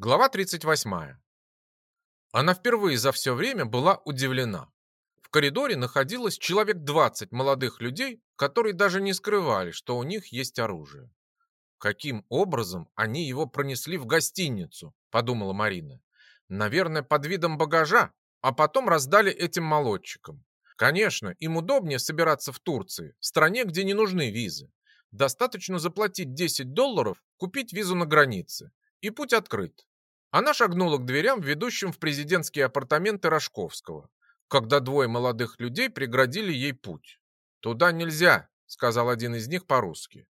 Глава 38. Она впервые за все время была удивлена. В коридоре находилось человек 20 молодых людей, которые даже не скрывали, что у них есть оружие. Каким образом они его пронесли в гостиницу, подумала Марина. Наверное, под видом багажа, а потом раздали этим молодчикам. Конечно, им удобнее собираться в Турции, стране, где не нужны визы. Достаточно заплатить 10 долларов, купить визу на границе, и путь открыт. Она шагнула к дверям, ведущим в президентские апартаменты Рожковского, когда двое молодых людей преградили ей путь. «Туда нельзя», — сказал один из них по-русски.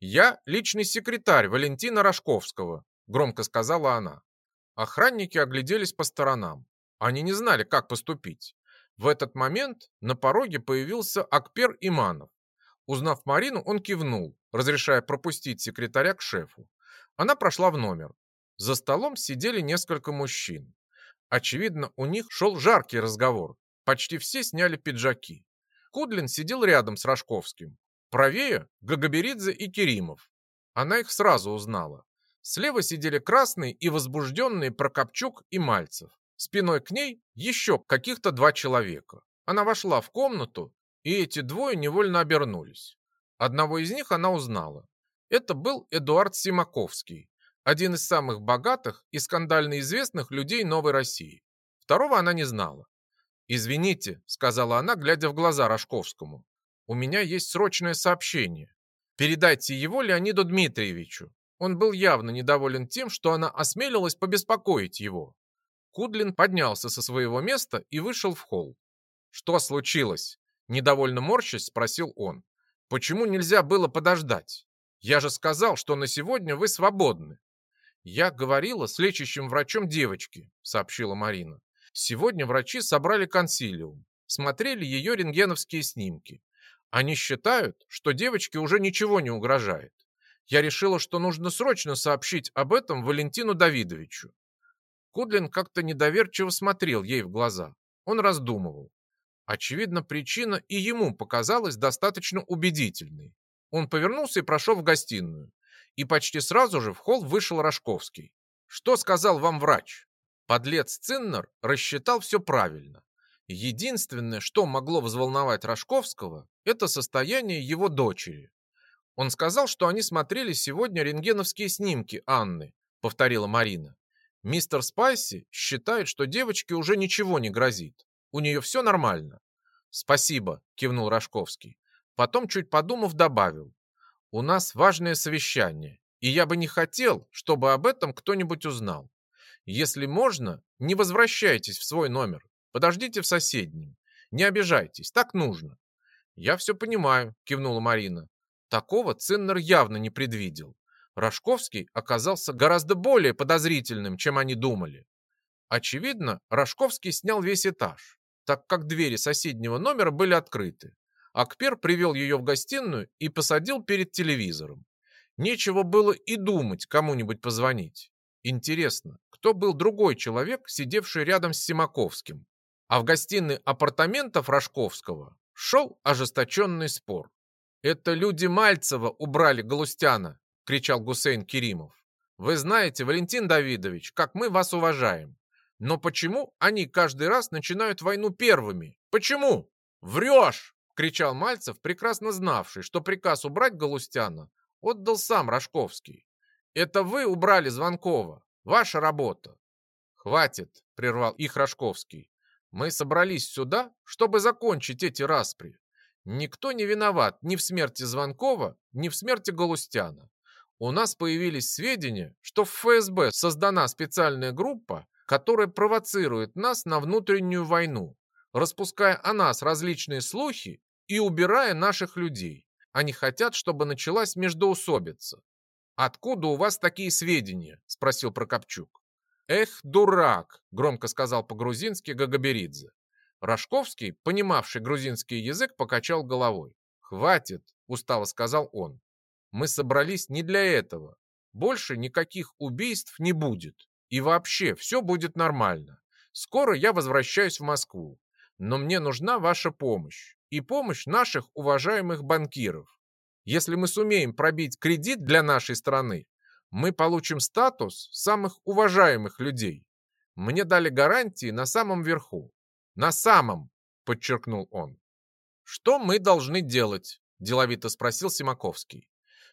«Я личный секретарь Валентина Рожковского», — громко сказала она. Охранники огляделись по сторонам. Они не знали, как поступить. В этот момент на пороге появился Акпер Иманов. Узнав Марину, он кивнул, разрешая пропустить секретаря к шефу. Она прошла в номер. За столом сидели несколько мужчин. Очевидно, у них шел жаркий разговор. Почти все сняли пиджаки. Кудлин сидел рядом с Рожковским. Правее – Гагаберидзе и Керимов. Она их сразу узнала. Слева сидели красные и возбужденные Прокопчук и Мальцев. Спиной к ней еще каких-то два человека. Она вошла в комнату, и эти двое невольно обернулись. Одного из них она узнала. Это был Эдуард Симаковский, один из самых богатых и скандально известных людей Новой России. Второго она не знала. «Извините», — сказала она, глядя в глаза Рожковскому. «У меня есть срочное сообщение. Передайте его Леониду Дмитриевичу». Он был явно недоволен тем, что она осмелилась побеспокоить его. Кудлин поднялся со своего места и вышел в холл. «Что случилось?» – недовольно морщась спросил он. «Почему нельзя было подождать? Я же сказал, что на сегодня вы свободны. «Я говорила с лечащим врачом девочки», — сообщила Марина. «Сегодня врачи собрали консилиум, смотрели ее рентгеновские снимки. Они считают, что девочке уже ничего не угрожает. Я решила, что нужно срочно сообщить об этом Валентину Давидовичу». Кудлин как-то недоверчиво смотрел ей в глаза. Он раздумывал. Очевидно, причина и ему показалась достаточно убедительной. Он повернулся и прошел в гостиную и почти сразу же в холл вышел Рожковский. «Что сказал вам врач?» Подлец Циннер рассчитал все правильно. Единственное, что могло взволновать Рожковского, это состояние его дочери. Он сказал, что они смотрели сегодня рентгеновские снимки Анны, повторила Марина. Мистер Спайси считает, что девочке уже ничего не грозит. У нее все нормально. Спасибо, кивнул Рожковский. Потом, чуть подумав, добавил. У нас важное совещание, и я бы не хотел, чтобы об этом кто-нибудь узнал. Если можно, не возвращайтесь в свой номер, подождите в соседнем. Не обижайтесь, так нужно. Я все понимаю, кивнула Марина. Такого Циннер явно не предвидел. Рожковский оказался гораздо более подозрительным, чем они думали. Очевидно, Рожковский снял весь этаж, так как двери соседнего номера были открыты. Акпер привел ее в гостиную и посадил перед телевизором. Нечего было и думать кому-нибудь позвонить. Интересно, кто был другой человек, сидевший рядом с Симаковским? А в гостиной апартаментов Рожковского шел ожесточенный спор. «Это люди Мальцева убрали Галустяна!» — кричал Гусейн Керимов. «Вы знаете, Валентин Давидович, как мы вас уважаем. Но почему они каждый раз начинают войну первыми? Почему? Врешь!» — кричал Мальцев, прекрасно знавший, что приказ убрать Галустяна отдал сам Рожковский. «Это вы убрали Звонкова. Ваша работа». «Хватит», — прервал их Рожковский. «Мы собрались сюда, чтобы закончить эти распри. Никто не виноват ни в смерти Звонкова, ни в смерти Галустяна. У нас появились сведения, что в ФСБ создана специальная группа, которая провоцирует нас на внутреннюю войну распуская о нас различные слухи и убирая наших людей. Они хотят, чтобы началась междоусобица. «Откуда у вас такие сведения?» – спросил Прокопчук. «Эх, дурак!» – громко сказал по-грузински Гагаберидзе. Рожковский, понимавший грузинский язык, покачал головой. «Хватит!» – устало сказал он. «Мы собрались не для этого. Больше никаких убийств не будет. И вообще все будет нормально. Скоро я возвращаюсь в Москву но мне нужна ваша помощь и помощь наших уважаемых банкиров. Если мы сумеем пробить кредит для нашей страны, Мы получим статус самых уважаемых людей. Мне дали гарантии на самом верху. На самом, подчеркнул он. Что мы должны делать? Деловито спросил Симаковский.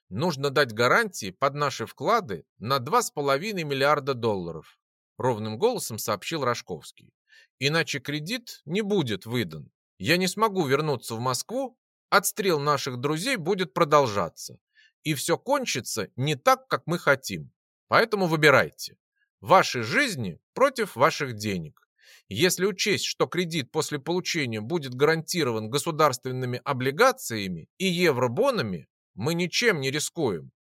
Нужно дать гарантии под наши вклады на 2,5 миллиарда долларов, ровным голосом сообщил Рожковский. Иначе кредит не будет выдан. Я не смогу вернуться в Москву, отстрел наших друзей будет продолжаться. И все кончится не так, как мы хотим. Поэтому выбирайте. Ваши жизни против ваших денег. Если учесть, что кредит после получения будет гарантирован государственными облигациями и евробонами, мы ничем не рискуем.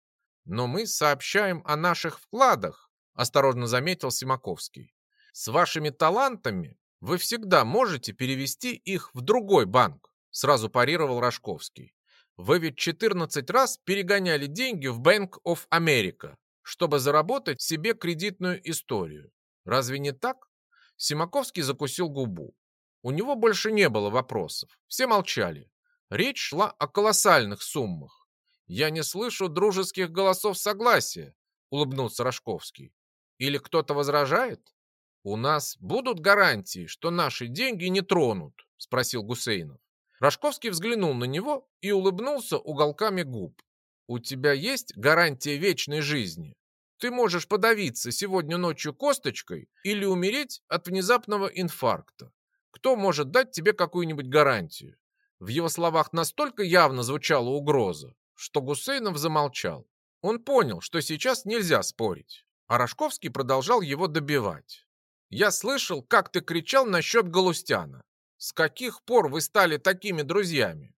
Но мы сообщаем о наших вкладах, осторожно заметил Симаковский. С вашими талантами вы всегда можете перевести их в другой банк, сразу парировал Рожковский. Вы ведь 14 раз перегоняли деньги в Bank of America, чтобы заработать себе кредитную историю. Разве не так? Симаковский закусил губу. У него больше не было вопросов. Все молчали. Речь шла о колоссальных суммах. «Я не слышу дружеских голосов согласия», — улыбнулся Рожковский. «Или кто-то возражает?» «У нас будут гарантии, что наши деньги не тронут?» — спросил Гусейнов. Рожковский взглянул на него и улыбнулся уголками губ. «У тебя есть гарантия вечной жизни?» Ты можешь подавиться сегодня ночью косточкой или умереть от внезапного инфаркта. Кто может дать тебе какую-нибудь гарантию? В его словах настолько явно звучала угроза, что Гусейнов замолчал. Он понял, что сейчас нельзя спорить. А Рожковский продолжал его добивать. «Я слышал, как ты кричал насчет Галустяна. С каких пор вы стали такими друзьями?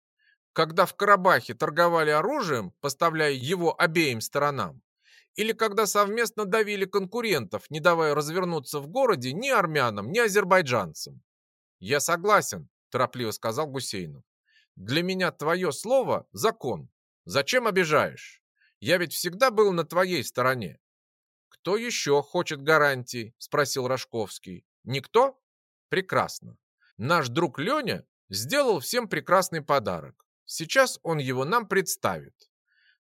Когда в Карабахе торговали оружием, поставляя его обеим сторонам, или когда совместно давили конкурентов, не давая развернуться в городе ни армянам, ни азербайджанцам. «Я согласен», – торопливо сказал Гусейнов. «Для меня твое слово – закон. Зачем обижаешь? Я ведь всегда был на твоей стороне». «Кто еще хочет гарантий?» – спросил Рожковский. «Никто? Прекрасно. Наш друг Леня сделал всем прекрасный подарок. Сейчас он его нам представит.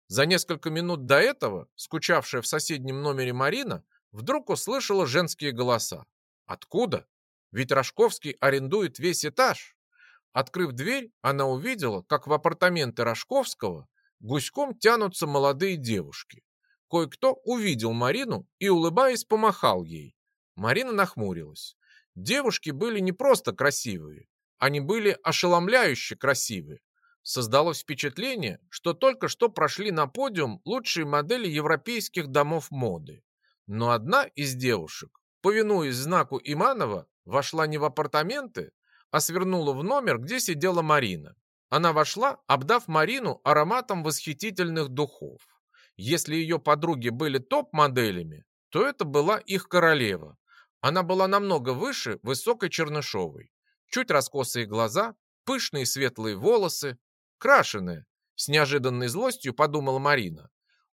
За несколько минут до этого, скучавшая в соседнем номере Марина, вдруг услышала женские голоса. Откуда? Ведь Рожковский арендует весь этаж. Открыв дверь, она увидела, как в апартаменты Рожковского гуськом тянутся молодые девушки. Кое-кто увидел Марину и, улыбаясь, помахал ей. Марина нахмурилась. Девушки были не просто красивые, они были ошеломляюще красивые. Создалось впечатление, что только что прошли на подиум лучшие модели европейских домов моды. Но одна из девушек, повинуясь знаку Иманова, вошла не в апартаменты, а свернула в номер, где сидела Марина. Она вошла, обдав Марину ароматом восхитительных духов. Если ее подруги были топ-моделями, то это была их королева. Она была намного выше высокой Чернышовой. Чуть раскосые глаза, пышные светлые волосы, крашеная, с неожиданной злостью подумала Марина.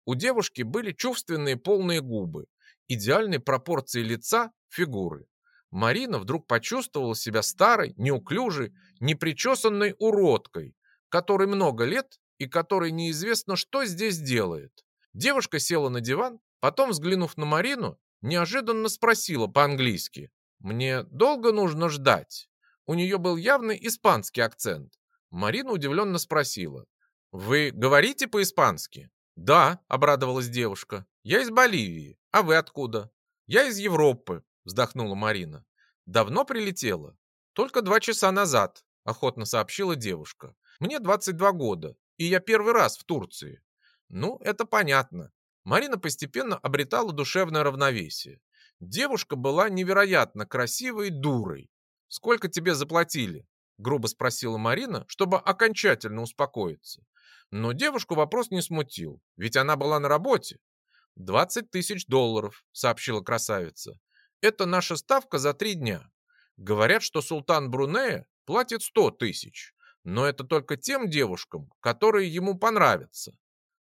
У девушки были чувственные полные губы, идеальной пропорции лица, фигуры. Марина вдруг почувствовала себя старой, неуклюжей, непричесанной уродкой, которой много лет и которой неизвестно, что здесь делает. Девушка села на диван, потом, взглянув на Марину, неожиданно спросила по-английски. «Мне долго нужно ждать?» У нее был явный испанский акцент. Марина удивленно спросила. «Вы говорите по-испански?» «Да», — обрадовалась девушка. «Я из Боливии. А вы откуда?» «Я из Европы», — вздохнула Марина. «Давно прилетела?» «Только два часа назад», — охотно сообщила девушка. «Мне 22 года, и я первый раз в Турции». «Ну, это понятно». Марина постепенно обретала душевное равновесие. Девушка была невероятно красивой дурой. «Сколько тебе заплатили?» грубо спросила Марина, чтобы окончательно успокоиться. Но девушку вопрос не смутил, ведь она была на работе. «Двадцать тысяч долларов», — сообщила красавица. «Это наша ставка за три дня. Говорят, что султан Брунея платит сто тысяч, но это только тем девушкам, которые ему понравятся».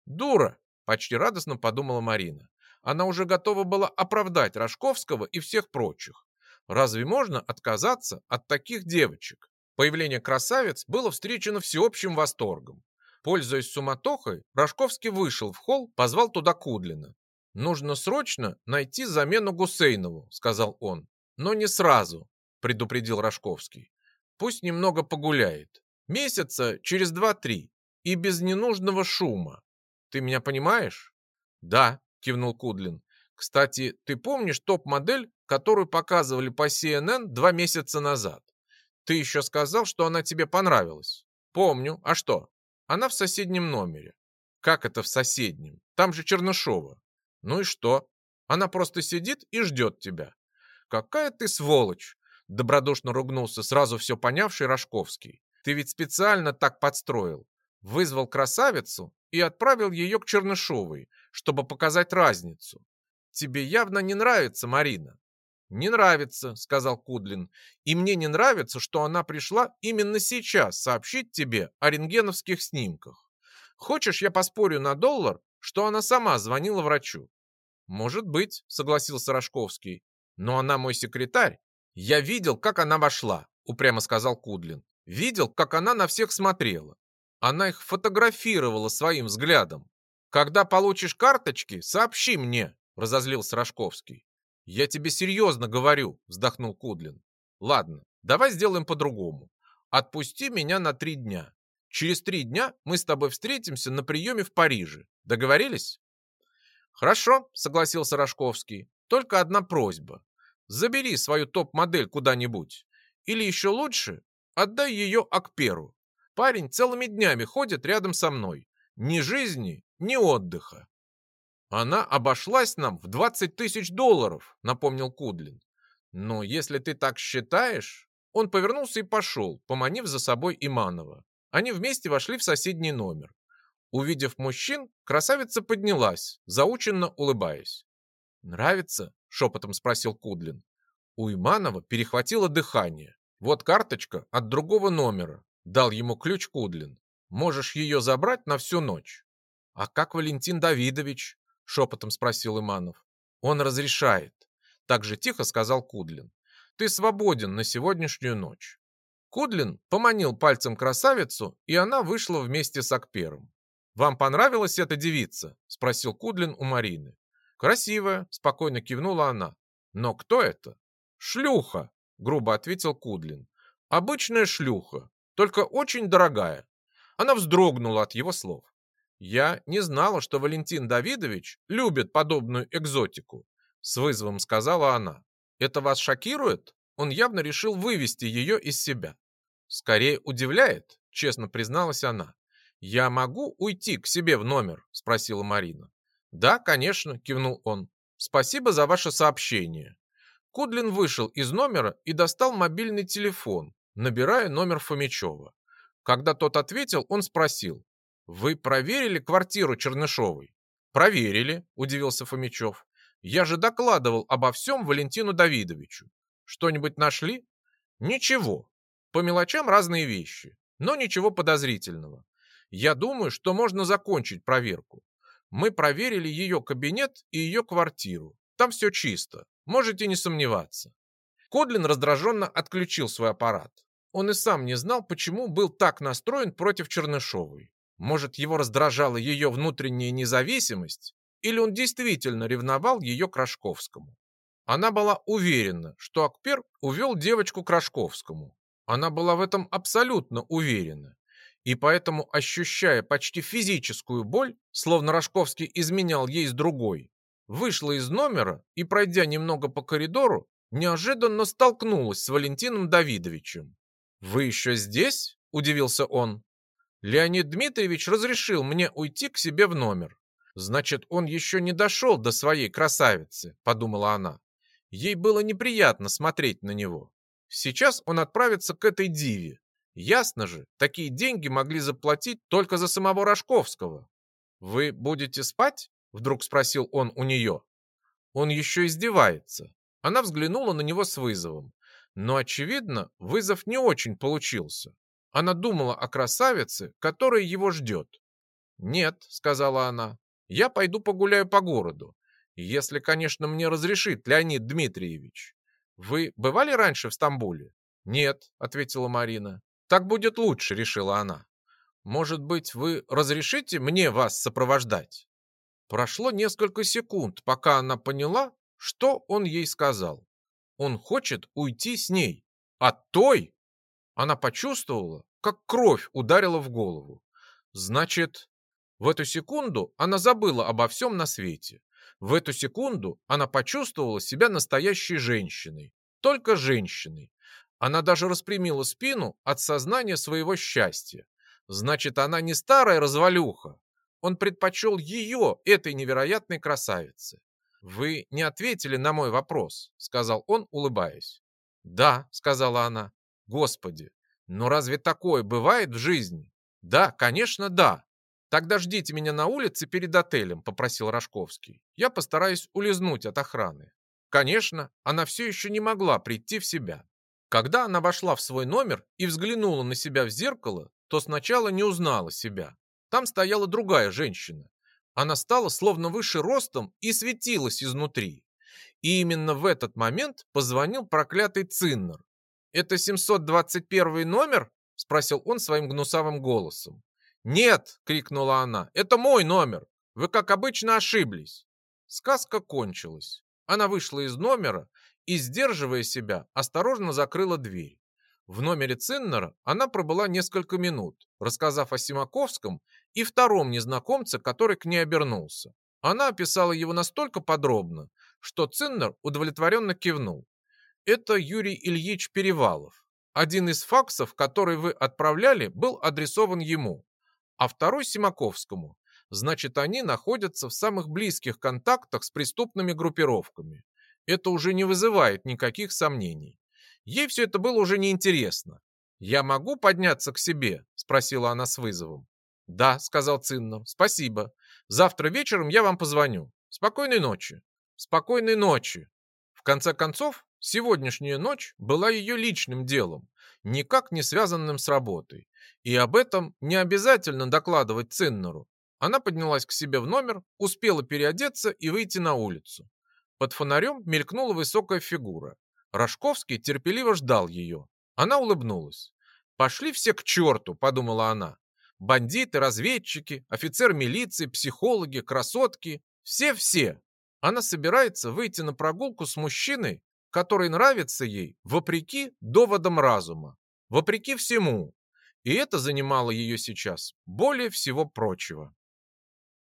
«Дура!» — почти радостно подумала Марина. Она уже готова была оправдать Рожковского и всех прочих. Разве можно отказаться от таких девочек? Появление красавец было встречено всеобщим восторгом. Пользуясь суматохой, Рожковский вышел в холл, позвал туда Кудлина. «Нужно срочно найти замену Гусейнову», — сказал он. «Но не сразу», — предупредил Рожковский. «Пусть немного погуляет. Месяца через два-три. И без ненужного шума. Ты меня понимаешь?» «Да», — кивнул Кудлин. «Кстати, ты помнишь топ-модель, которую показывали по CNN два месяца назад? Ты еще сказал, что она тебе понравилась». «Помню. А что?» «Она в соседнем номере». «Как это в соседнем? Там же Чернышова». Ну и что? Она просто сидит и ждет тебя. Какая ты сволочь! Добродушно ругнулся сразу все понявший Рожковский. Ты ведь специально так подстроил. Вызвал красавицу и отправил ее к Чернышовой, чтобы показать разницу. Тебе явно не нравится Марина. «Не нравится», — сказал Кудлин. «И мне не нравится, что она пришла именно сейчас сообщить тебе о рентгеновских снимках. Хочешь, я поспорю на доллар, что она сама звонила врачу. «Может быть», — согласился Рожковский. «Но она мой секретарь. Я видел, как она вошла», — упрямо сказал Кудлин. «Видел, как она на всех смотрела. Она их фотографировала своим взглядом. Когда получишь карточки, сообщи мне», — разозлился Рожковский. «Я тебе серьезно говорю», — вздохнул Кудлин. «Ладно, давай сделаем по-другому. Отпусти меня на три дня. Через три дня мы с тобой встретимся на приеме в Париже. Договорились?» «Хорошо», — согласился Рожковский. «Только одна просьба. Забери свою топ-модель куда-нибудь. Или еще лучше, отдай ее Акперу. Парень целыми днями ходит рядом со мной. Ни жизни, ни отдыха». «Она обошлась нам в 20 тысяч долларов», — напомнил Кудлин. «Но если ты так считаешь...» Он повернулся и пошел, поманив за собой Иманова. Они вместе вошли в соседний номер. Увидев мужчин, красавица поднялась, заученно улыбаясь. «Нравится?» — шепотом спросил Кудлин. У Иманова перехватило дыхание. «Вот карточка от другого номера», — дал ему ключ Кудлин. «Можешь ее забрать на всю ночь». «А как Валентин Давидович?» — шепотом спросил Иманов. «Он разрешает», — так же тихо сказал Кудлин. «Ты свободен на сегодняшнюю ночь». Кудлин поманил пальцем красавицу, и она вышла вместе с Акпером. «Вам понравилась эта девица?» – спросил Кудлин у Марины. «Красивая», – спокойно кивнула она. «Но кто это?» «Шлюха», – грубо ответил Кудлин. «Обычная шлюха, только очень дорогая». Она вздрогнула от его слов. «Я не знала, что Валентин Давидович любит подобную экзотику», – с вызовом сказала она. «Это вас шокирует?» Он явно решил вывести ее из себя. «Скорее удивляет», – честно призналась она. «Я могу уйти к себе в номер?» – спросила Марина. «Да, конечно», – кивнул он. «Спасибо за ваше сообщение». Кудлин вышел из номера и достал мобильный телефон, набирая номер Фомичева. Когда тот ответил, он спросил. «Вы проверили квартиру Чернышовой?» «Проверили», – удивился Фомичев. «Я же докладывал обо всем Валентину Давидовичу. Что-нибудь нашли?» «Ничего. По мелочам разные вещи, но ничего подозрительного. Я думаю, что можно закончить проверку. Мы проверили ее кабинет и ее квартиру. Там все чисто. Можете не сомневаться. Кодлин раздраженно отключил свой аппарат. Он и сам не знал, почему был так настроен против Чернышовой. Может, его раздражала ее внутренняя независимость, или он действительно ревновал ее к Рожковскому. Она была уверена, что Акпер увел девочку к Рожковскому. Она была в этом абсолютно уверена и поэтому, ощущая почти физическую боль, словно Рожковский изменял ей с другой, вышла из номера и, пройдя немного по коридору, неожиданно столкнулась с Валентином Давидовичем. «Вы еще здесь?» – удивился он. «Леонид Дмитриевич разрешил мне уйти к себе в номер. Значит, он еще не дошел до своей красавицы», – подумала она. Ей было неприятно смотреть на него. Сейчас он отправится к этой диве, Ясно же, такие деньги могли заплатить только за самого Рожковского. «Вы будете спать?» – вдруг спросил он у нее. Он еще издевается. Она взглянула на него с вызовом. Но, очевидно, вызов не очень получился. Она думала о красавице, которая его ждет. «Нет», — сказала она, — «я пойду погуляю по городу. Если, конечно, мне разрешит Леонид Дмитриевич. Вы бывали раньше в Стамбуле?» «Нет», — ответила Марина. Так будет лучше, решила она. Может быть, вы разрешите мне вас сопровождать? Прошло несколько секунд, пока она поняла, что он ей сказал. Он хочет уйти с ней. От той? Она почувствовала, как кровь ударила в голову. Значит, в эту секунду она забыла обо всем на свете. В эту секунду она почувствовала себя настоящей женщиной. Только женщиной. Она даже распрямила спину от сознания своего счастья. Значит, она не старая развалюха. Он предпочел ее, этой невероятной красавице. «Вы не ответили на мой вопрос», — сказал он, улыбаясь. «Да», — сказала она. «Господи, но разве такое бывает в жизни?» «Да, конечно, да. Тогда ждите меня на улице перед отелем», — попросил Рожковский. «Я постараюсь улизнуть от охраны». Конечно, она все еще не могла прийти в себя. Когда она вошла в свой номер и взглянула на себя в зеркало, то сначала не узнала себя. Там стояла другая женщина. Она стала словно выше ростом и светилась изнутри. И именно в этот момент позвонил проклятый Циннер. «Это 721 номер?» – спросил он своим гнусавым голосом. «Нет!» – крикнула она. «Это мой номер! Вы, как обычно, ошиблись!» Сказка кончилась. Она вышла из номера и, сдерживая себя, осторожно закрыла дверь. В номере Циннера она пробыла несколько минут, рассказав о Симаковском и втором незнакомце, который к ней обернулся. Она описала его настолько подробно, что Циннер удовлетворенно кивнул. Это Юрий Ильич Перевалов. Один из факсов, который вы отправляли, был адресован ему, а второй Симаковскому. Значит, они находятся в самых близких контактах с преступными группировками. Это уже не вызывает никаких сомнений. Ей все это было уже неинтересно. «Я могу подняться к себе?» – спросила она с вызовом. «Да», – сказал Циннер, – «спасибо. Завтра вечером я вам позвоню. Спокойной ночи». «Спокойной ночи». В конце концов, сегодняшняя ночь была ее личным делом, никак не связанным с работой. И об этом не обязательно докладывать Циннеру. Она поднялась к себе в номер, успела переодеться и выйти на улицу. Под фонарем мелькнула высокая фигура. Рожковский терпеливо ждал ее. Она улыбнулась. «Пошли все к черту», — подумала она. «Бандиты, разведчики, офицер милиции, психологи, красотки. Все-все. Она собирается выйти на прогулку с мужчиной, который нравится ей вопреки доводам разума, вопреки всему. И это занимало ее сейчас более всего прочего.